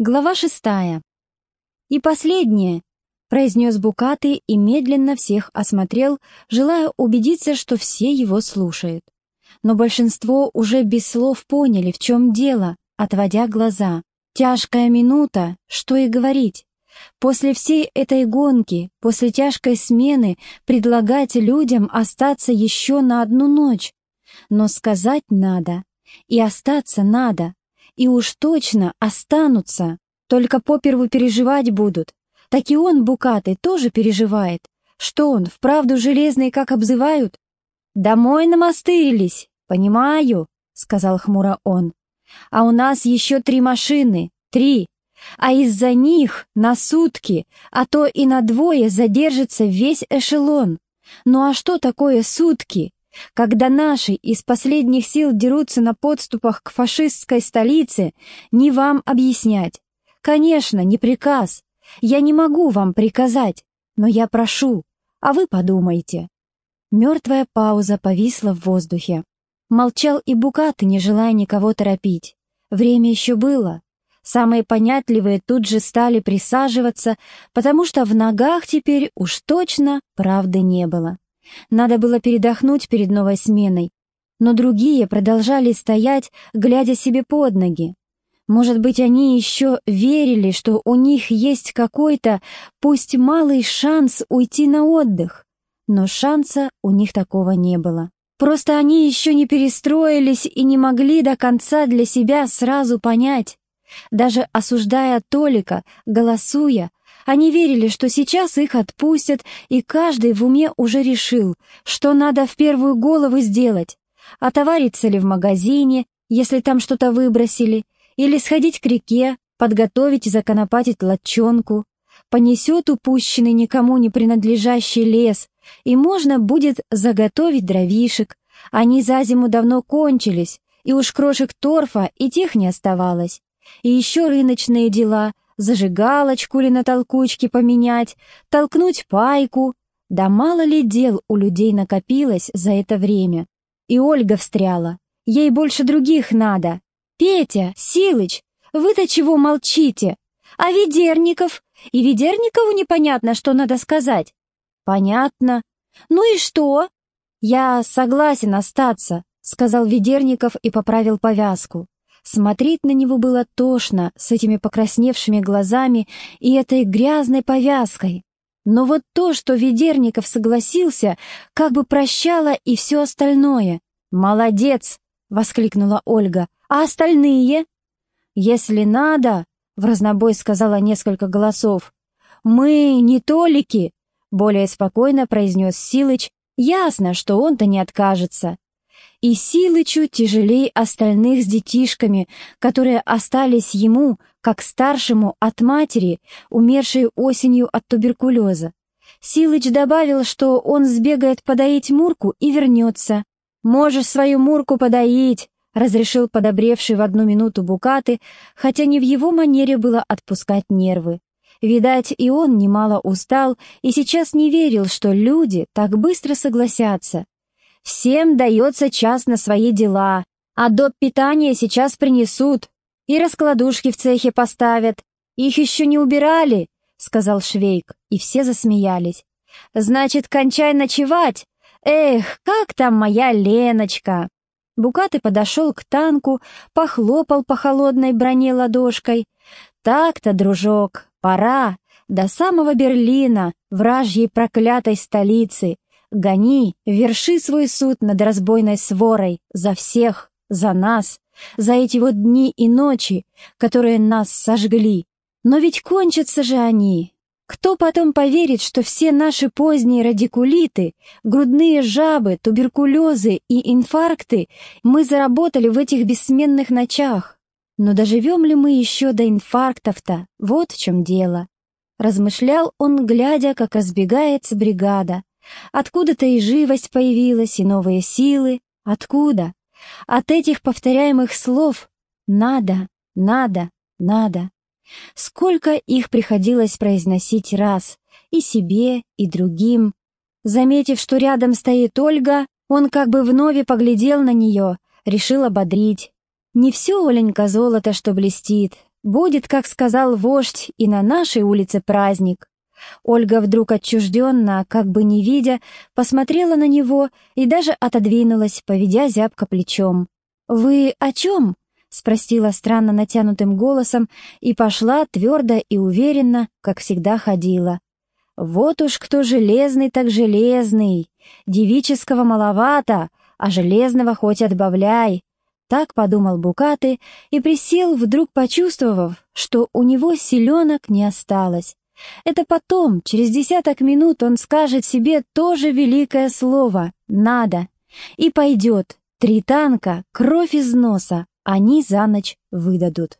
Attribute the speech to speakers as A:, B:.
A: Глава шестая. «И последнее», — произнес Букаты и медленно всех осмотрел, желая убедиться, что все его слушают. Но большинство уже без слов поняли, в чем дело, отводя глаза. Тяжкая минута, что и говорить. После всей этой гонки, после тяжкой смены, предлагать людям остаться еще на одну ночь. Но сказать надо, и остаться надо, и уж точно останутся, только поперву переживать будут. Так и он, Букатый, тоже переживает. Что он, вправду железный, как обзывают? «Домой намастырились, понимаю», — сказал хмуро он. «А у нас еще три машины, три, а из-за них на сутки, а то и на двое задержится весь эшелон. Ну а что такое сутки? Когда наши из последних сил дерутся на подступах к фашистской столице, не вам объяснять. Конечно, не приказ. Я не могу вам приказать, но я прошу, а вы подумайте. Мертвая пауза повисла в воздухе. Молчал и Букат, не желая никого торопить. Время еще было. Самые понятливые тут же стали присаживаться, потому что в ногах теперь уж точно правды не было. Надо было передохнуть перед новой сменой, но другие продолжали стоять, глядя себе под ноги. Может быть, они еще верили, что у них есть какой-то, пусть малый шанс уйти на отдых. Но шанса у них такого не было. Просто они еще не перестроились и не могли до конца для себя сразу понять. Даже осуждая Толика, голосуя, они верили, что сейчас их отпустят, и каждый в уме уже решил, что надо в первую голову сделать. Отовариться ли в магазине, если там что-то выбросили, или сходить к реке, подготовить и законопатить лодчонку. Понесет упущенный никому не принадлежащий лес, и можно будет заготовить дровишек. Они за зиму давно кончились, и уж крошек торфа и тех не оставалось. И еще рыночные дела — зажигалочку ли на толкучке поменять, толкнуть пайку. Да мало ли дел у людей накопилось за это время. И Ольга встряла. Ей больше других надо. «Петя, Силыч, вы-то чего молчите? А Ведерников? И Ведерникову непонятно, что надо сказать». «Понятно. Ну и что?» «Я согласен остаться», — сказал Ведерников и поправил повязку. Смотреть на него было тошно с этими покрасневшими глазами и этой грязной повязкой. Но вот то, что Ведерников согласился, как бы прощало и все остальное. «Молодец!» — воскликнула Ольга. «А остальные?» «Если надо», — в разнобой сказала несколько голосов. «Мы не толики», — более спокойно произнес Силыч. «Ясно, что он-то не откажется» и Силычу тяжелей остальных с детишками, которые остались ему, как старшему от матери, умершей осенью от туберкулеза. Силыч добавил, что он сбегает подоить Мурку и вернется. «Можешь свою Мурку подоить», — разрешил подобревший в одну минуту Букаты, хотя не в его манере было отпускать нервы. Видать, и он немало устал и сейчас не верил, что люди так быстро согласятся. Всем дается час на свои дела, а доп. питания сейчас принесут и раскладушки в цехе поставят. Их еще не убирали, — сказал Швейк, и все засмеялись. Значит, кончай ночевать. Эх, как там моя Леночка? Букаты подошел к танку, похлопал по холодной броне ладошкой. Так-то, дружок, пора, до самого Берлина, вражьей проклятой столицы, Гони, верши свой суд над разбойной сворой за всех, за нас, за эти вот дни и ночи, которые нас сожгли. Но ведь кончатся же они. Кто потом поверит, что все наши поздние радикулиты, грудные жабы, туберкулезы и инфаркты мы заработали в этих бессменных ночах? Но доживем ли мы еще до инфарктов-то? Вот в чем дело. Размышлял он, глядя, как разбегается бригада, Откуда-то и живость появилась, и новые силы. Откуда? От этих повторяемых слов «надо, надо, надо». Сколько их приходилось произносить раз, и себе, и другим. Заметив, что рядом стоит Ольга, он как бы вновь поглядел на нее, решил ободрить. «Не все, Оленька, золото, что блестит. Будет, как сказал вождь, и на нашей улице праздник. Ольга вдруг отчужденно, как бы не видя, посмотрела на него и даже отодвинулась, поведя зябко плечом. «Вы о чем?» — спросила странно натянутым голосом и пошла твердо и уверенно, как всегда ходила. «Вот уж кто железный, так железный! Девического маловато, а железного хоть отбавляй!» Так подумал Букаты и присел, вдруг почувствовав, что у него силенок не осталось. Это потом, через десяток минут, он скажет себе тоже великое слово «надо» и пойдет. Три танка, кровь из носа, они за ночь выдадут.